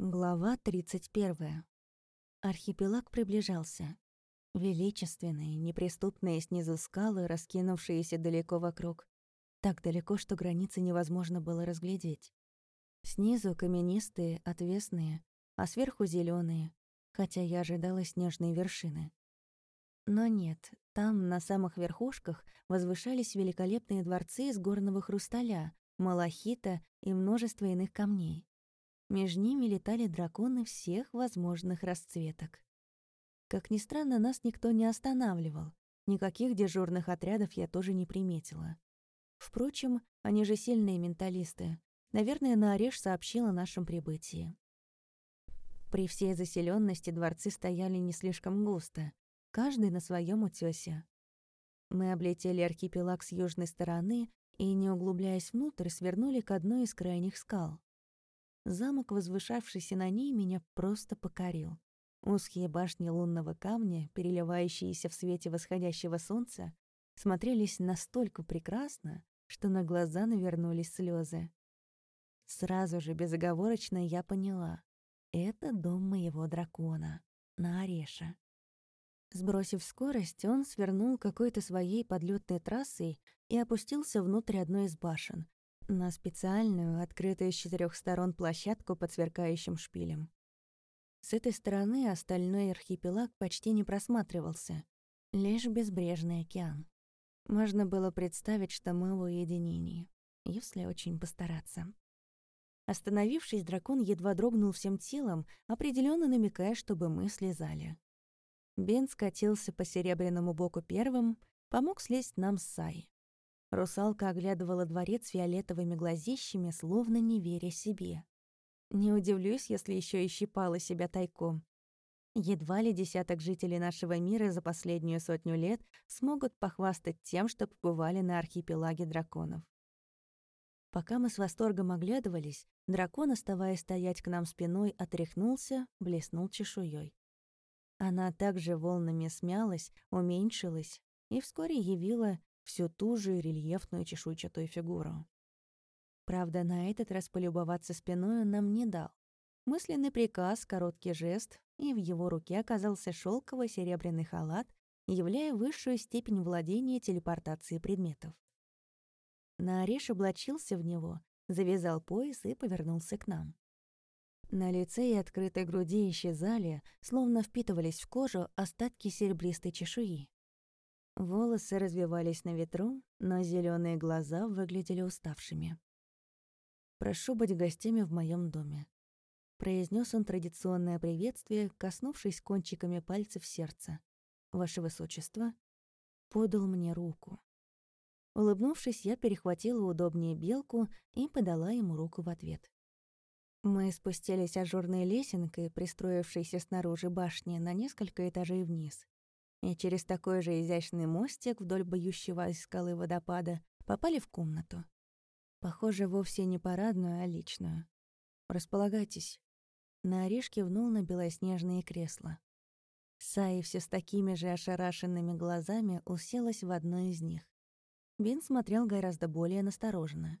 Глава 31. Архипелаг приближался. Величественные, неприступные снизу скалы, раскинувшиеся далеко вокруг. Так далеко, что границы невозможно было разглядеть. Снизу каменистые, отвесные, а сверху зеленые, хотя я ожидала снежные вершины. Но нет, там, на самых верхушках, возвышались великолепные дворцы из горного хрусталя, малахита и множество иных камней. Между ними летали драконы всех возможных расцветок. Как ни странно, нас никто не останавливал. Никаких дежурных отрядов я тоже не приметила. Впрочем, они же сильные менталисты. Наверное, Наореш сообщил о нашем прибытии. При всей заселенности дворцы стояли не слишком густо, каждый на своем утёсе. Мы облетели архипелаг с южной стороны и, не углубляясь внутрь, свернули к одной из крайних скал. Замок, возвышавшийся на ней, меня просто покорил. Узкие башни лунного камня, переливающиеся в свете восходящего солнца, смотрелись настолько прекрасно, что на глаза навернулись слезы. Сразу же, безоговорочно, я поняла. Это дом моего дракона, на Ореша. Сбросив скорость, он свернул какой-то своей подлетной трассой и опустился внутрь одной из башен, на специальную, открытую с четырех сторон площадку под сверкающим шпилем. С этой стороны остальной архипелаг почти не просматривался, лишь безбрежный океан. Можно было представить, что мы в уединении, если очень постараться. Остановившись, дракон едва дрогнул всем телом, определенно намекая, чтобы мы слезали. Бен скатился по серебряному боку первым, помог слезть нам с Сай. Русалка оглядывала дворец фиолетовыми глазищами, словно не веря себе. Не удивлюсь, если еще и щипала себя тайком. Едва ли десяток жителей нашего мира за последнюю сотню лет смогут похвастать тем, что побывали на архипелаге драконов. Пока мы с восторгом оглядывались, дракон, оставаясь стоять к нам спиной, отряхнулся, блеснул чешуей. Она также волнами смялась, уменьшилась и вскоре явила всю ту же рельефную чешуйчатую фигуру. Правда, на этот раз полюбоваться спиной он нам не дал. Мысленный приказ, короткий жест, и в его руке оказался шелковый серебряный халат, являя высшую степень владения телепортацией предметов. Наореш облачился в него, завязал пояс и повернулся к нам. На лице и открытой груди исчезали, словно впитывались в кожу остатки серебристой чешуи. Волосы развивались на ветру, но зеленые глаза выглядели уставшими. «Прошу быть гостями в моем доме», — произнес он традиционное приветствие, коснувшись кончиками пальцев сердца. «Ваше Высочество», подал мне руку. Улыбнувшись, я перехватила удобнее белку и подала ему руку в ответ. Мы спустились ажурной лесенкой, пристроившейся снаружи башни, на несколько этажей вниз и через такой же изящный мостик вдоль бьющего скалы водопада попали в комнату. Похоже, вовсе не парадную, а личную. «Располагайтесь». На орешке внул на белоснежные кресла. Саи все с такими же ошарашенными глазами уселась в одно из них. Бин смотрел гораздо более настороженно.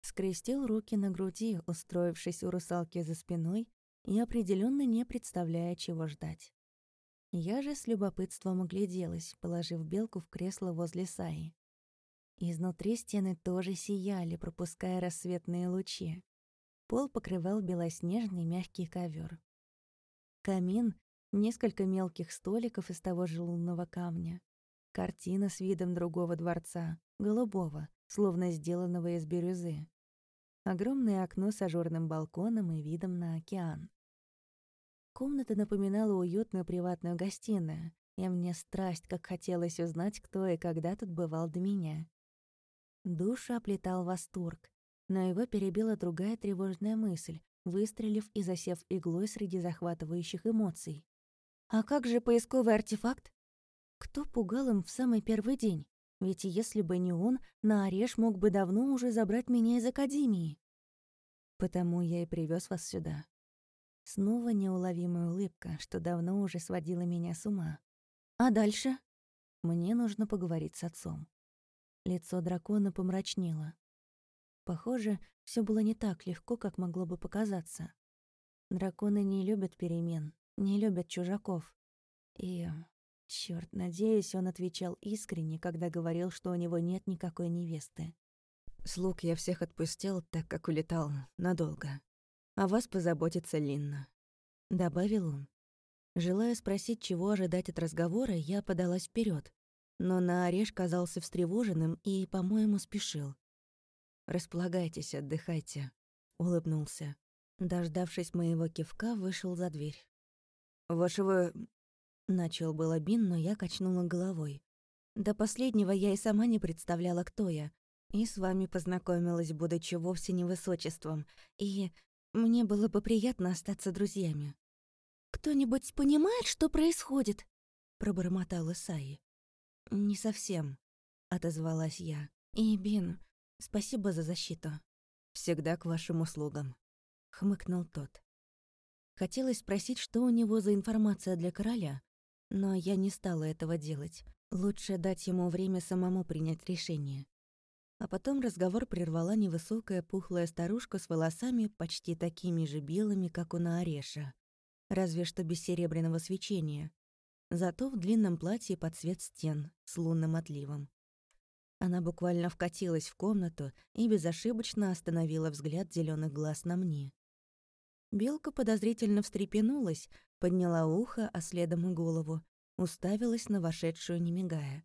Скрестил руки на груди, устроившись у русалки за спиной и определенно не представляя, чего ждать. Я же с любопытством огляделась, положив белку в кресло возле Саи. Изнутри стены тоже сияли, пропуская рассветные лучи. Пол покрывал белоснежный мягкий ковер. Камин, несколько мелких столиков из того же лунного камня. Картина с видом другого дворца, голубого, словно сделанного из бирюзы. Огромное окно с ажурным балконом и видом на океан. Комната напоминала уютную приватную гостиную, и мне страсть, как хотелось узнать, кто и когда тут бывал до меня. Душу оплетал восторг, но его перебила другая тревожная мысль, выстрелив и засев иглой среди захватывающих эмоций. А как же поисковый артефакт? Кто пугал им в самый первый день? Ведь если бы не он, на Ореш мог бы давно уже забрать меня из Академии. Потому я и привез вас сюда. Снова неуловимая улыбка, что давно уже сводила меня с ума. А дальше? Мне нужно поговорить с отцом. Лицо дракона помрачнело. Похоже, все было не так легко, как могло бы показаться. Драконы не любят перемен, не любят чужаков. И, черт, надеюсь, он отвечал искренне, когда говорил, что у него нет никакой невесты. Слуг я всех отпустил, так как улетал надолго. О вас позаботится Линна. Добавил он. Желая спросить, чего ожидать от разговора, я подалась вперед, но на Ореш казался встревоженным и, по-моему, спешил. «Располагайтесь, отдыхайте», — улыбнулся. Дождавшись моего кивка, вышел за дверь. «Вашего...» — начал было Бин, но я качнула головой. До последнего я и сама не представляла, кто я. И с вами познакомилась, будучи вовсе не высочеством. И мне было бы приятно остаться друзьями. «Кто-нибудь понимает, что происходит?» — пробормотала Саи. «Не совсем», — отозвалась я. «И, Бин, спасибо за защиту. Всегда к вашим услугам», — хмыкнул тот. Хотелось спросить, что у него за информация для короля, но я не стала этого делать. Лучше дать ему время самому принять решение. А потом разговор прервала невысокая пухлая старушка с волосами почти такими же белыми, как у Наареша. Разве что без серебряного свечения. Зато в длинном платье под цвет стен, с лунным отливом. Она буквально вкатилась в комнату и безошибочно остановила взгляд зеленых глаз на мне. Белка подозрительно встрепенулась, подняла ухо, а следом и голову, уставилась на вошедшую, не мигая.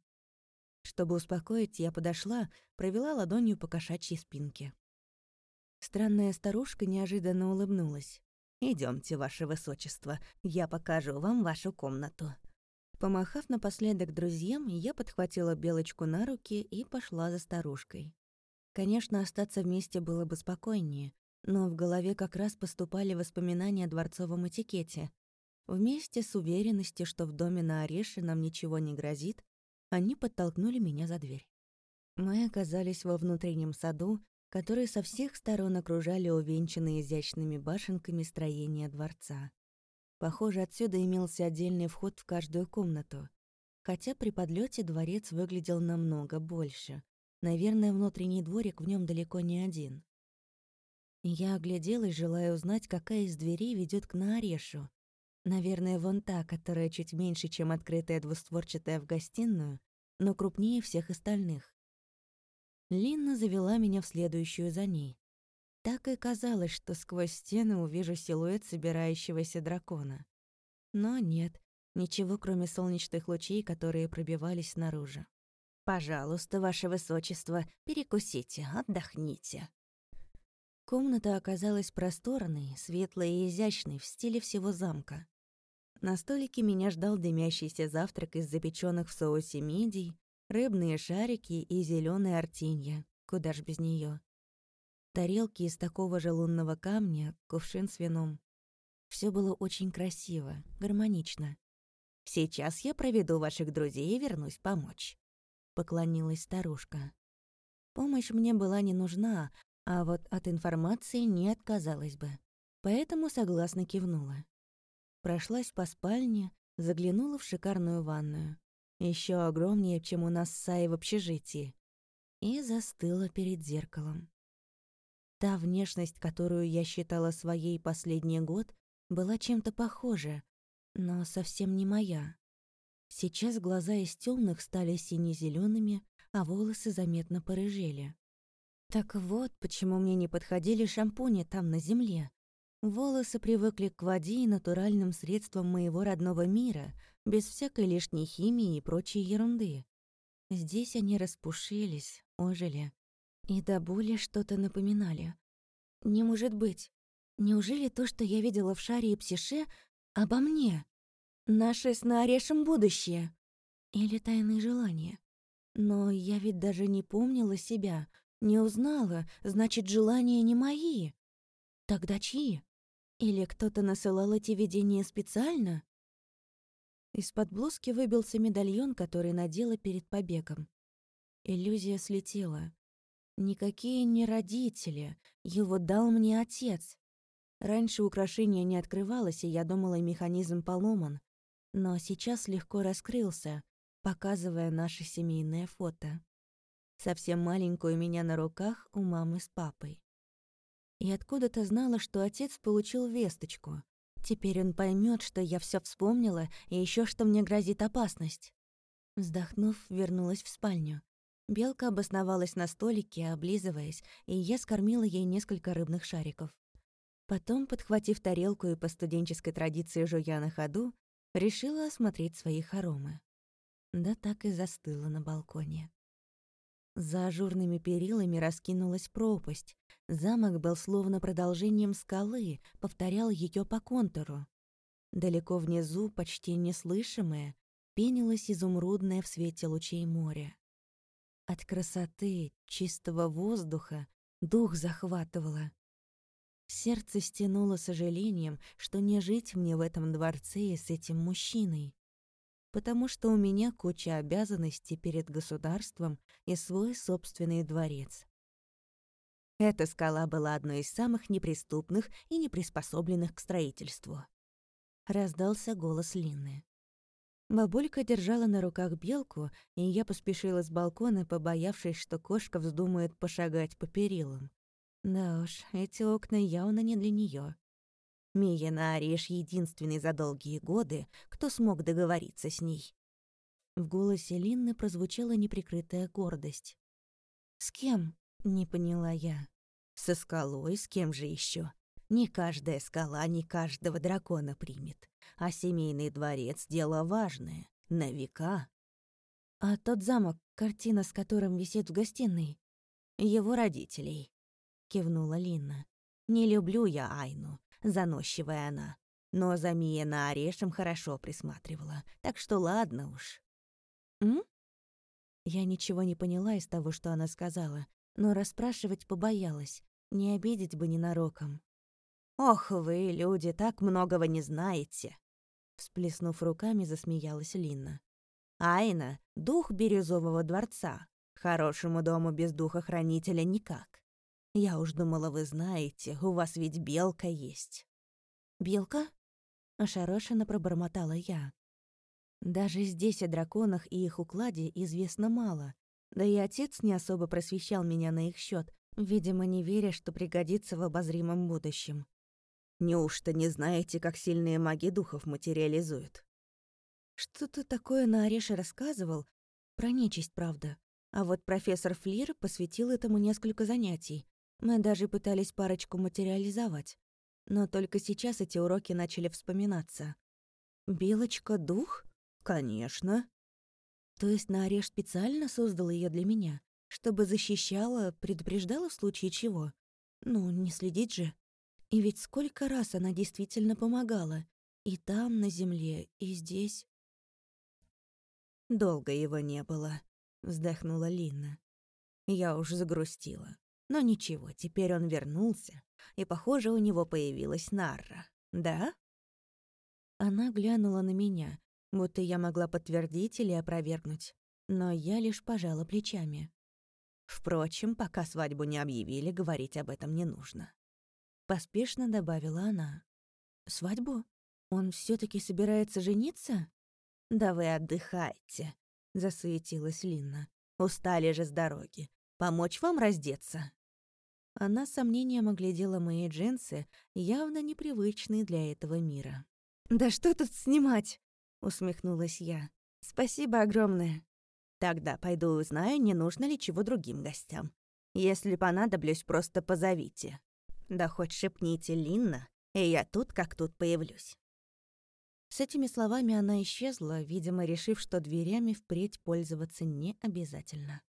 Чтобы успокоить, я подошла, провела ладонью по кошачьей спинке. Странная старушка неожиданно улыбнулась. Идемте, ваше высочество, я покажу вам вашу комнату». Помахав напоследок друзьям, я подхватила Белочку на руки и пошла за старушкой. Конечно, остаться вместе было бы спокойнее, но в голове как раз поступали воспоминания о дворцовом этикете. Вместе с уверенностью, что в доме на Ореше нам ничего не грозит, они подтолкнули меня за дверь. Мы оказались во внутреннем саду, который со всех сторон окружали увенчанные изящными башенками строения дворца. Похоже, отсюда имелся отдельный вход в каждую комнату. Хотя при подлете дворец выглядел намного больше. Наверное, внутренний дворик в нем далеко не один. Я огляделась, желая узнать, какая из дверей ведет к Наарешу. Наверное, вон та, которая чуть меньше, чем открытая двустворчатая в гостиную, но крупнее всех остальных. Линна завела меня в следующую за ней. Так и казалось, что сквозь стены увижу силуэт собирающегося дракона. Но нет, ничего, кроме солнечных лучей, которые пробивались снаружи. «Пожалуйста, ваше высочество, перекусите, отдохните». Комната оказалась просторной, светлой и изящной в стиле всего замка. На столике меня ждал дымящийся завтрак из запеченных в соусе мидий, рыбные шарики и зеленые артинья. Куда ж без нее? тарелки из такого же лунного камня, кувшин с вином. Все было очень красиво, гармонично. «Сейчас я проведу ваших друзей и вернусь помочь», — поклонилась старушка. Помощь мне была не нужна, а вот от информации не отказалась бы. Поэтому согласно кивнула. Прошлась по спальне, заглянула в шикарную ванную. еще огромнее, чем у нас с Саей в общежитии. И застыла перед зеркалом. Та внешность, которую я считала своей последний год, была чем-то похожа, но совсем не моя. Сейчас глаза из темных стали сине-зелеными, а волосы заметно порыжели. Так вот, почему мне не подходили шампуни там на земле. Волосы привыкли к воде и натуральным средствам моего родного мира, без всякой лишней химии и прочей ерунды. Здесь они распушились, ожили, и до боли что-то напоминали. Не может быть. Неужели то, что я видела в шаре и псише, обо мне? Наше с Наорешем будущее? Или тайные желания? Но я ведь даже не помнила себя, не узнала, значит, желания не мои. Тогда чьи? Или кто-то насылал эти видения специально? Из-под блузки выбился медальон, который надела перед побегом. Иллюзия слетела. Никакие не родители, его дал мне отец. Раньше украшение не открывалось, и я думала, механизм поломан. Но сейчас легко раскрылся, показывая наше семейное фото. Совсем маленькую меня на руках у мамы с папой. И откуда-то знала, что отец получил весточку. Теперь он поймет, что я все вспомнила, и еще что мне грозит опасность. Вздохнув, вернулась в спальню. Белка обосновалась на столике, облизываясь, и я скормила ей несколько рыбных шариков. Потом, подхватив тарелку и по студенческой традиции жуя на ходу, решила осмотреть свои хоромы. Да так и застыла на балконе. За ажурными перилами раскинулась пропасть. Замок был словно продолжением скалы, повторял ее по контуру. Далеко внизу, почти неслышимое, пенилось изумрудное в свете лучей моря. От красоты, чистого воздуха дух захватывало. Сердце стянуло сожалением, что не жить мне в этом дворце и с этим мужчиной потому что у меня куча обязанностей перед государством и свой собственный дворец. Эта скала была одной из самых неприступных и неприспособленных к строительству. Раздался голос Линны. Бабулька держала на руках белку, и я поспешила с балкона, побоявшись, что кошка вздумает пошагать по перилам. Да уж, эти окна явно не для нее. Мия Наариш единственный за долгие годы, кто смог договориться с ней. В голосе Линны прозвучала неприкрытая гордость. «С кем?» — не поняла я. «Со скалой, с кем же еще? Не каждая скала не каждого дракона примет, а семейный дворец — дело важное, на века». «А тот замок, картина с которым висит в гостиной?» «Его родителей», — кивнула Линна. «Не люблю я Айну, заносчивая она. Но за Мия на Орешем хорошо присматривала, так что ладно уж. «М?» Я ничего не поняла из того, что она сказала, но расспрашивать побоялась, не обидеть бы ненароком. «Ох вы, люди, так многого не знаете!» Всплеснув руками, засмеялась Линна. «Айна — дух бирюзового дворца. Хорошему дому без духа-хранителя никак. Я уж думала, вы знаете, у вас ведь белка есть». «Белка?» — ошарашенно пробормотала я. Даже здесь о драконах и их укладе известно мало. Да и отец не особо просвещал меня на их счет, видимо, не веря, что пригодится в обозримом будущем. «Неужто не знаете, как сильные маги духов материализуют?» Что-то такое на Ореше рассказывал. Про нечисть, правда. А вот профессор Флир посвятил этому несколько занятий. Мы даже пытались парочку материализовать. Но только сейчас эти уроки начали вспоминаться. «Белочка — дух? Конечно». То есть Нареш специально создал ее для меня, чтобы защищала, предупреждала в случае чего? Ну, не следить же. И ведь сколько раз она действительно помогала. И там, на земле, и здесь. «Долго его не было», — вздохнула Линна. Я уж загрустила. Но ничего, теперь он вернулся, и, похоже, у него появилась Нарра. Да? Она глянула на меня, будто я могла подтвердить или опровергнуть, но я лишь пожала плечами. Впрочем, пока свадьбу не объявили, говорить об этом не нужно. Поспешно добавила она. «Свадьбу? Он все таки собирается жениться?» «Да вы отдыхайте», — засуетилась Линна. «Устали же с дороги. Помочь вам раздеться?» Она с сомнением оглядела мои джинсы, явно непривычные для этого мира. «Да что тут снимать?» — усмехнулась я. «Спасибо огромное». «Тогда пойду узнаю, не нужно ли чего другим гостям. Если понадоблюсь, просто позовите. Да хоть шепните Линна, и я тут как тут появлюсь». С этими словами она исчезла, видимо, решив, что дверями впредь пользоваться не обязательно.